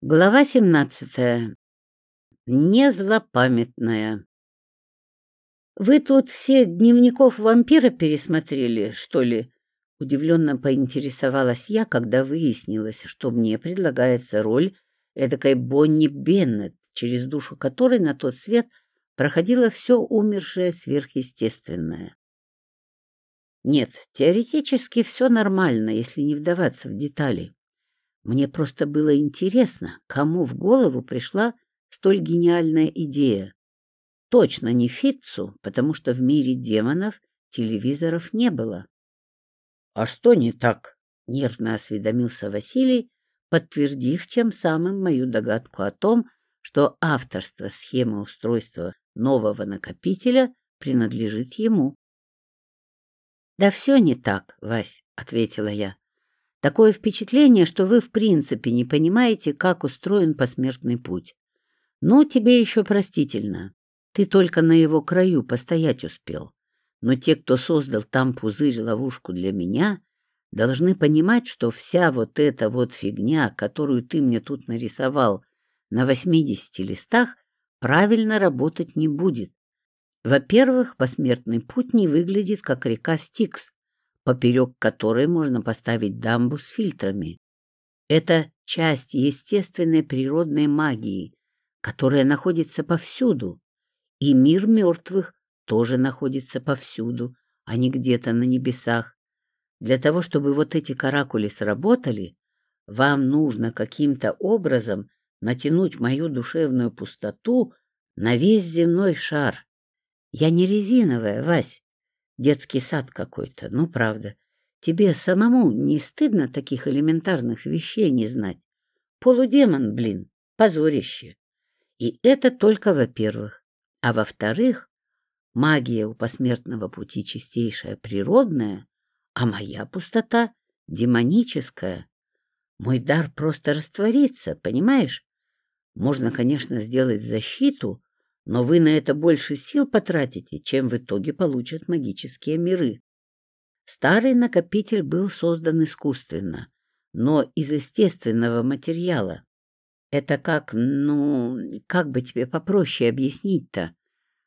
Глава семнадцатая. Незлопамятная. «Вы тут все дневников вампира пересмотрели, что ли?» Удивленно поинтересовалась я, когда выяснилось, что мне предлагается роль эдакой Бонни Беннет, через душу которой на тот свет проходило все умершее сверхъестественное. Нет, теоретически все нормально, если не вдаваться в детали. Мне просто было интересно, кому в голову пришла столь гениальная идея. Точно не Фитцу, потому что в мире демонов телевизоров не было. — А что не так? — нервно осведомился Василий, подтвердив тем самым мою догадку о том, что авторство схемы устройства нового накопителя принадлежит ему. — Да все не так, Вась, — ответила я. Такое впечатление, что вы в принципе не понимаете, как устроен посмертный путь. Ну, тебе еще простительно. Ты только на его краю постоять успел. Но те, кто создал там пузырь-ловушку для меня, должны понимать, что вся вот эта вот фигня, которую ты мне тут нарисовал на 80 листах, правильно работать не будет. Во-первых, посмертный путь не выглядит как река Стикс, поперек которой можно поставить дамбу с фильтрами. Это часть естественной природной магии, которая находится повсюду, и мир мертвых тоже находится повсюду, а не где-то на небесах. Для того, чтобы вот эти каракули сработали, вам нужно каким-то образом натянуть мою душевную пустоту на весь земной шар. Я не резиновая, Вась. Детский сад какой-то, ну правда. Тебе самому не стыдно таких элементарных вещей не знать? Полудемон, блин, позорище. И это только во-первых. А во-вторых, магия у посмертного пути чистейшая природная, а моя пустота демоническая. Мой дар просто растворится, понимаешь? Можно, конечно, сделать защиту, но вы на это больше сил потратите, чем в итоге получат магические миры. Старый накопитель был создан искусственно, но из естественного материала. Это как, ну, как бы тебе попроще объяснить-то?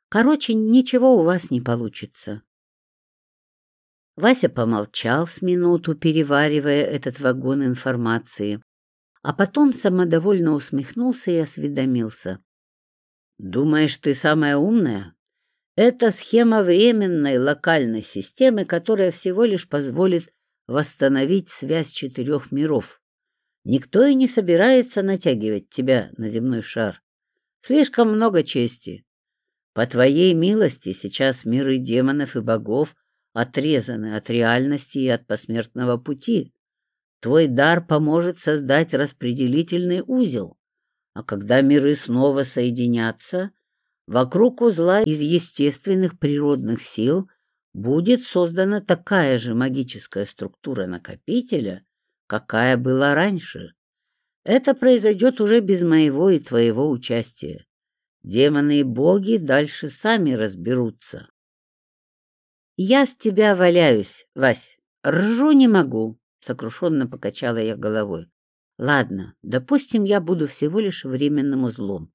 Короче, ничего у вас не получится. Вася помолчал с минуту, переваривая этот вагон информации, а потом самодовольно усмехнулся и осведомился. Думаешь, ты самая умная? Это схема временной локальной системы, которая всего лишь позволит восстановить связь четырех миров. Никто и не собирается натягивать тебя на земной шар. Слишком много чести. По твоей милости сейчас миры демонов и богов отрезаны от реальности и от посмертного пути. Твой дар поможет создать распределительный узел. А когда миры снова соединятся, вокруг узла из естественных природных сил будет создана такая же магическая структура накопителя, какая была раньше. Это произойдет уже без моего и твоего участия. Демоны и боги дальше сами разберутся. «Я с тебя валяюсь, Вась, ржу не могу», — сокрушенно покачала я головой. Ладно, допустим, я буду всего лишь временным узлом.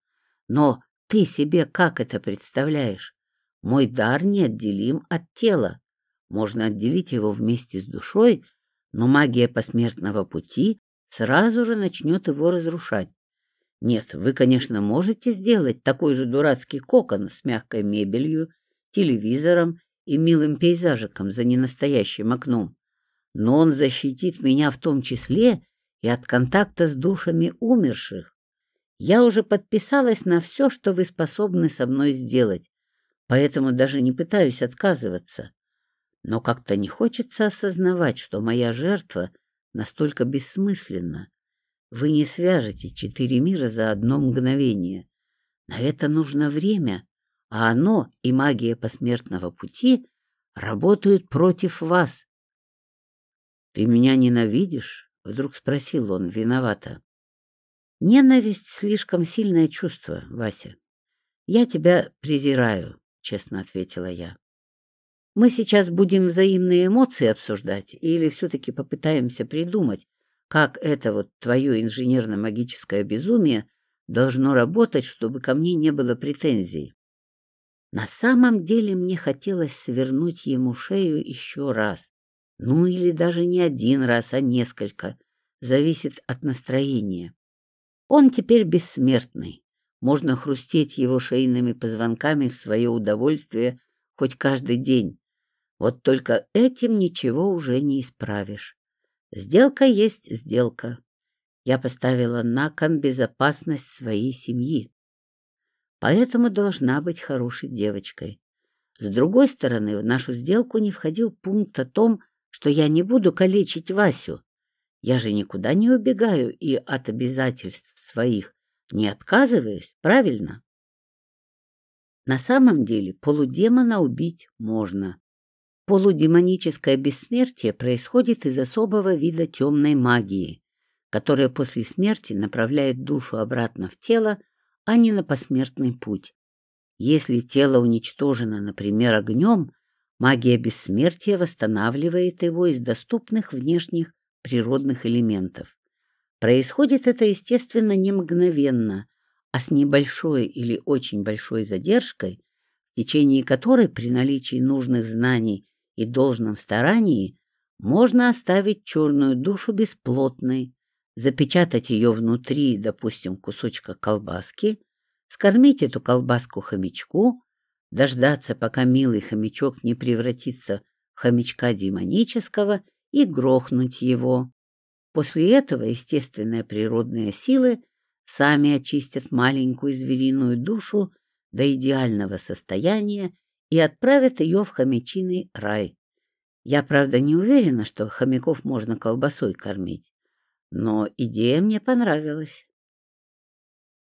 Но ты себе как это представляешь? Мой дар неотделим от тела. Можно отделить его вместе с душой, но магия посмертного пути сразу же начнет его разрушать. Нет, вы, конечно, можете сделать такой же дурацкий кокон с мягкой мебелью, телевизором и милым пейзажиком за ненастоящим окном. Но он защитит меня в том числе и от контакта с душами умерших. Я уже подписалась на все, что вы способны со мной сделать, поэтому даже не пытаюсь отказываться. Но как-то не хочется осознавать, что моя жертва настолько бессмысленна. Вы не свяжете четыре мира за одно мгновение. На это нужно время, а оно и магия посмертного пути работают против вас. Ты меня ненавидишь? Вдруг спросил он виновато. Ненависть слишком сильное чувство, Вася. Я тебя презираю, честно ответила я. Мы сейчас будем взаимные эмоции обсуждать или все-таки попытаемся придумать, как это вот твое инженерно-магическое безумие должно работать, чтобы ко мне не было претензий. На самом деле мне хотелось свернуть ему шею еще раз. Ну или даже не один раз, а несколько. Зависит от настроения. Он теперь бессмертный. Можно хрустеть его шейными позвонками в свое удовольствие хоть каждый день. Вот только этим ничего уже не исправишь. Сделка есть сделка. Я поставила на кон безопасность своей семьи. Поэтому должна быть хорошей девочкой. С другой стороны, в нашу сделку не входил пункт о том, что я не буду калечить Васю. Я же никуда не убегаю и от обязательств своих не отказываюсь, правильно? На самом деле полудемона убить можно. Полудемоническое бессмертие происходит из особого вида темной магии, которая после смерти направляет душу обратно в тело, а не на посмертный путь. Если тело уничтожено, например, огнем, магия бессмертия восстанавливает его из доступных внешних природных элементов. Происходит это, естественно, не мгновенно, а с небольшой или очень большой задержкой, в течение которой при наличии нужных знаний и должном старании можно оставить черную душу бесплотной, запечатать ее внутри, допустим, кусочка колбаски, скормить эту колбаску хомячку, дождаться, пока милый хомячок не превратится в хомячка демонического и грохнуть его. После этого естественные природные силы сами очистят маленькую звериную душу до идеального состояния и отправят ее в хомячиный рай. Я, правда, не уверена, что хомяков можно колбасой кормить, но идея мне понравилась.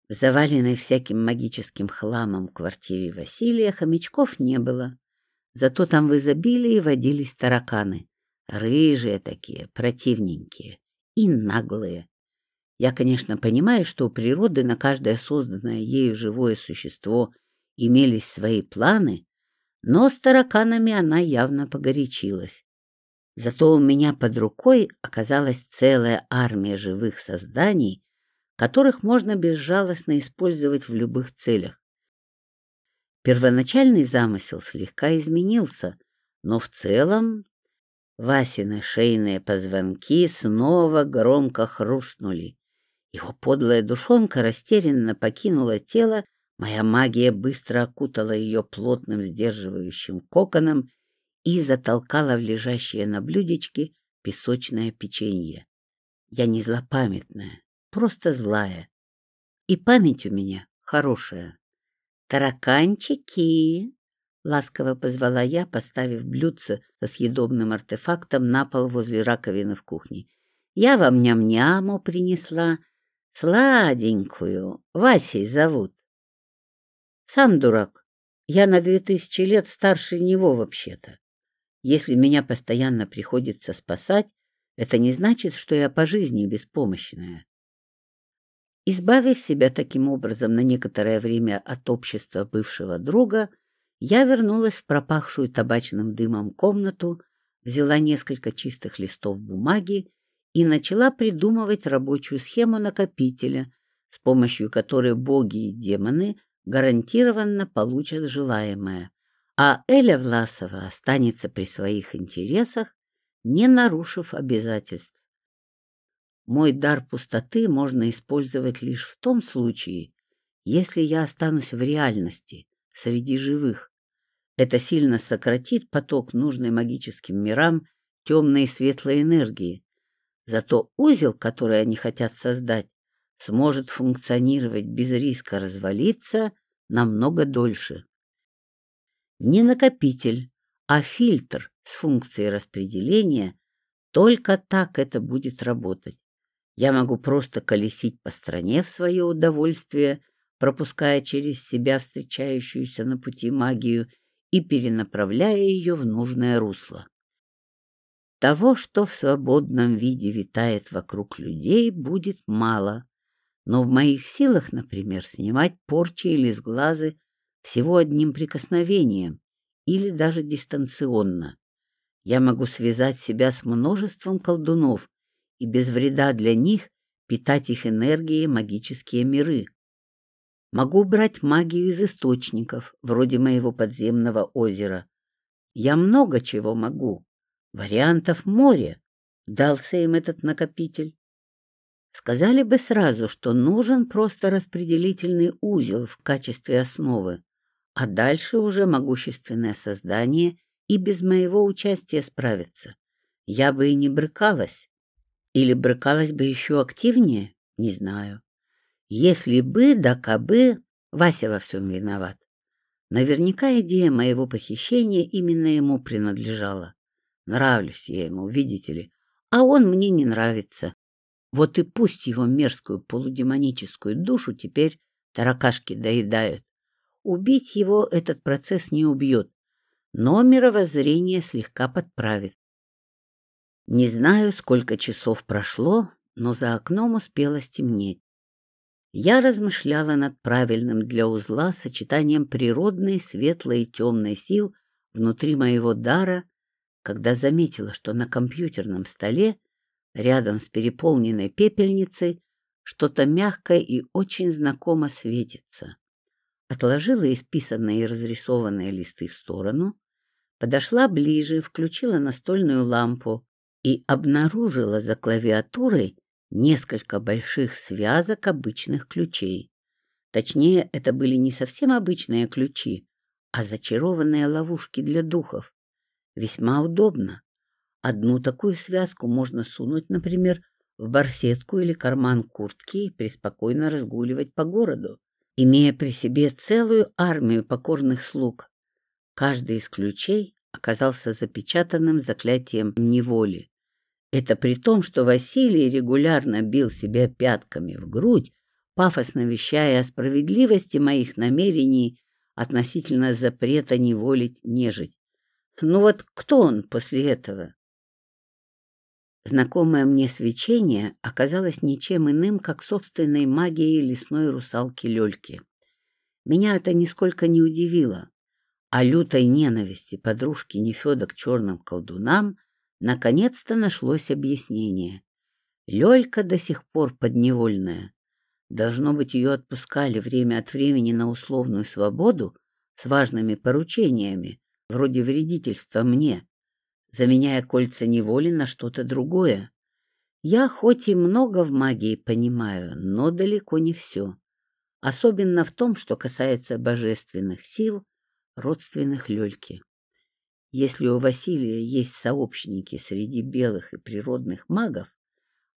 В заваленной всяким магическим хламом квартире Василия хомячков не было, зато там в изобилии водились тараканы, рыжие такие, противненькие и наглые. Я, конечно, понимаю, что у природы на каждое созданное ею живое существо имелись свои планы, но с тараканами она явно погорячилась. Зато у меня под рукой оказалась целая армия живых созданий, которых можно безжалостно использовать в любых целях. Первоначальный замысел слегка изменился, но в целом Васины шейные позвонки снова громко хрустнули. Его подлая душонка растерянно покинула тело, моя магия быстро окутала ее плотным сдерживающим коконом и затолкала в лежащее на блюдечке песочное печенье. Я не злопамятная, просто злая. И память у меня хорошая. «Тараканчики!» — ласково позвала я, поставив блюдце со съедобным артефактом на пол возле раковины в кухне. «Я вам ням-няму принесла, сладенькую, Васей зовут». «Сам дурак. Я на две тысячи лет старше него вообще-то. Если меня постоянно приходится спасать, это не значит, что я по жизни беспомощная». Избавив себя таким образом на некоторое время от общества бывшего друга, — я вернулась в пропахшую табачным дымом комнату, взяла несколько чистых листов бумаги и начала придумывать рабочую схему накопителя, с помощью которой боги и демоны гарантированно получат желаемое, а Эля Власова останется при своих интересах, не нарушив обязательств. Мой дар пустоты можно использовать лишь в том случае, если я останусь в реальности, среди живых. Это сильно сократит поток нужной магическим мирам темной и светлой энергии. Зато узел, который они хотят создать, сможет функционировать без риска развалиться намного дольше. Не накопитель, а фильтр с функцией распределения, только так это будет работать. Я могу просто колесить по стране в свое удовольствие, пропуская через себя встречающуюся на пути магию и перенаправляя ее в нужное русло. Того, что в свободном виде витает вокруг людей, будет мало, но в моих силах, например, снимать порчи или сглазы всего одним прикосновением или даже дистанционно. Я могу связать себя с множеством колдунов и без вреда для них питать их энергией магические миры. Могу брать магию из источников, вроде моего подземного озера. Я много чего могу. Вариантов море. Дался им этот накопитель. Сказали бы сразу, что нужен просто распределительный узел в качестве основы, а дальше уже могущественное создание и без моего участия справится. Я бы и не брыкалась. Или брыкалась бы еще активнее? Не знаю. Если бы, да кабы, Вася во всем виноват. Наверняка идея моего похищения именно ему принадлежала. Нравлюсь я ему, видите ли, а он мне не нравится. Вот и пусть его мерзкую полудемоническую душу теперь таракашки доедают. Убить его этот процесс не убьет, но мировоззрение слегка подправит. Не знаю, сколько часов прошло, но за окном успело стемнеть. Я размышляла над правильным для узла сочетанием природной, светлой и темной сил внутри моего дара, когда заметила, что на компьютерном столе Рядом с переполненной пепельницей что-то мягкое и очень знакомо светится. Отложила исписанные и разрисованные листы в сторону, подошла ближе, включила настольную лампу и обнаружила за клавиатурой несколько больших связок обычных ключей. Точнее, это были не совсем обычные ключи, а зачарованные ловушки для духов. Весьма удобно. Одну такую связку можно сунуть, например, в барсетку или карман куртки и преспокойно разгуливать по городу, имея при себе целую армию покорных слуг. Каждый из ключей оказался запечатанным заклятием неволи. Это при том, что Василий регулярно бил себя пятками в грудь, пафосно вещая о справедливости моих намерений относительно запрета неволить нежить. Ну вот кто он после этого? Знакомое мне свечение оказалось ничем иным, как собственной магией лесной русалки Лёльки. Меня это нисколько не удивило. А лютой ненависти подружки Нефёда к черным колдунам наконец-то нашлось объяснение. Лёлька до сих пор подневольная. Должно быть, ее отпускали время от времени на условную свободу с важными поручениями, вроде вредительства мне, заменяя кольца неволи на что-то другое. Я хоть и много в магии понимаю, но далеко не все. Особенно в том, что касается божественных сил, родственных Лёльки. Если у Василия есть сообщники среди белых и природных магов,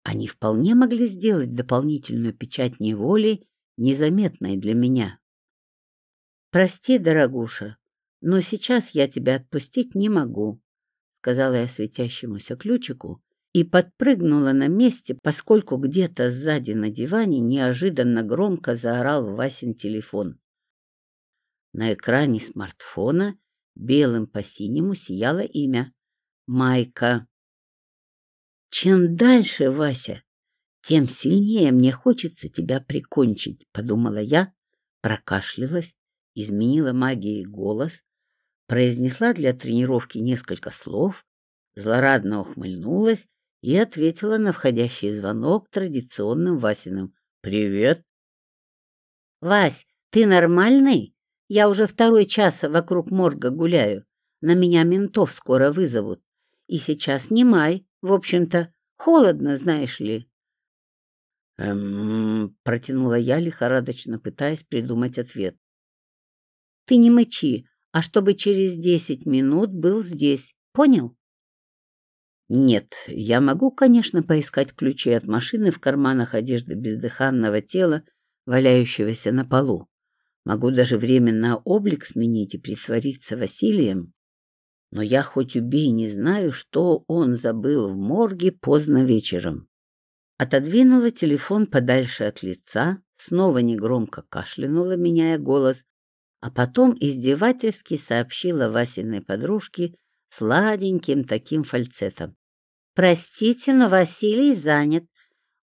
они вполне могли сделать дополнительную печать неволи, незаметной для меня. Прости, дорогуша, но сейчас я тебя отпустить не могу сказала я светящемуся ключику и подпрыгнула на месте, поскольку где-то сзади на диване неожиданно громко заорал Васин телефон. На экране смартфона белым по синему сияло имя — Майка. «Чем дальше, Вася, тем сильнее мне хочется тебя прикончить», — подумала я, прокашлялась, изменила магией голос, произнесла для тренировки несколько слов, злорадно ухмыльнулась и ответила на входящий звонок традиционным Васиным «Привет». «Вась, ты нормальный? Я уже второй час вокруг морга гуляю. На меня ментов скоро вызовут. И сейчас не май, в общем-то, холодно, знаешь ли». «Эм...» — протянула я, лихорадочно пытаясь придумать ответ. «Ты не мычи, а чтобы через десять минут был здесь. Понял? Нет, я могу, конечно, поискать ключи от машины в карманах одежды бездыханного тела, валяющегося на полу. Могу даже временно облик сменить и притвориться Василием. Но я хоть убей не знаю, что он забыл в морге поздно вечером. Отодвинула телефон подальше от лица, снова негромко кашлянула, меняя голос, а потом издевательски сообщила Васиной подружке сладеньким таким фальцетом. «Простите, но Василий занят.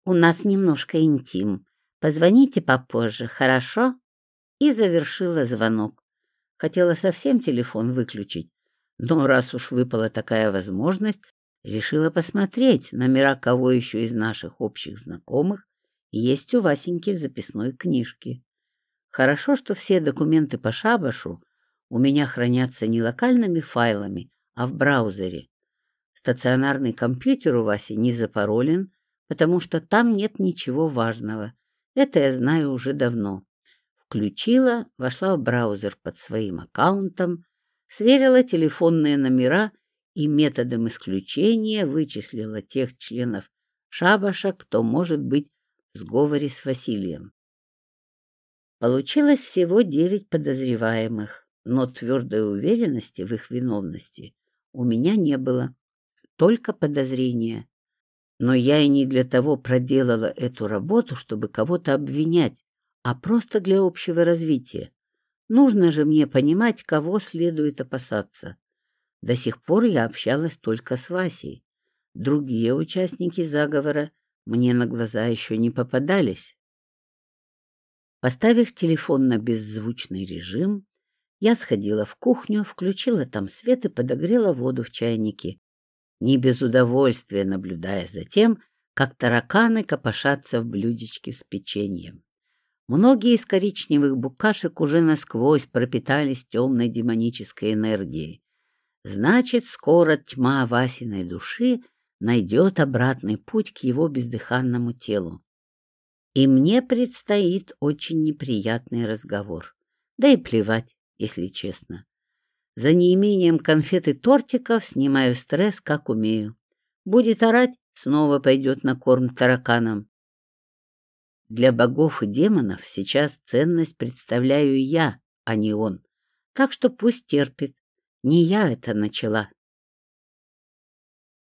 У нас немножко интим. Позвоните попозже, хорошо?» И завершила звонок. Хотела совсем телефон выключить, но раз уж выпала такая возможность, Решила посмотреть, номера кого еще из наших общих знакомых есть у Васеньки в записной книжке. Хорошо, что все документы по шабашу у меня хранятся не локальными файлами, а в браузере. Стационарный компьютер у Васи не запаролен, потому что там нет ничего важного. Это я знаю уже давно. Включила, вошла в браузер под своим аккаунтом, сверила телефонные номера и методом исключения вычислила тех членов шабаша, кто может быть в сговоре с Василием. Получилось всего девять подозреваемых, но твердой уверенности в их виновности у меня не было, только подозрения. Но я и не для того проделала эту работу, чтобы кого-то обвинять, а просто для общего развития. Нужно же мне понимать, кого следует опасаться. До сих пор я общалась только с Васей. Другие участники заговора мне на глаза еще не попадались. Поставив телефон на беззвучный режим, я сходила в кухню, включила там свет и подогрела воду в чайнике, не без удовольствия наблюдая за тем, как тараканы копошатся в блюдечке с печеньем. Многие из коричневых букашек уже насквозь пропитались темной демонической энергией. Значит, скоро тьма Васиной души найдет обратный путь к его бездыханному телу. И мне предстоит очень неприятный разговор. Да и плевать, если честно. За неимением конфет и тортиков снимаю стресс, как умею. Будет орать, снова пойдет на корм тараканам. Для богов и демонов сейчас ценность представляю я, а не он. Так что пусть терпит. Не я это начала.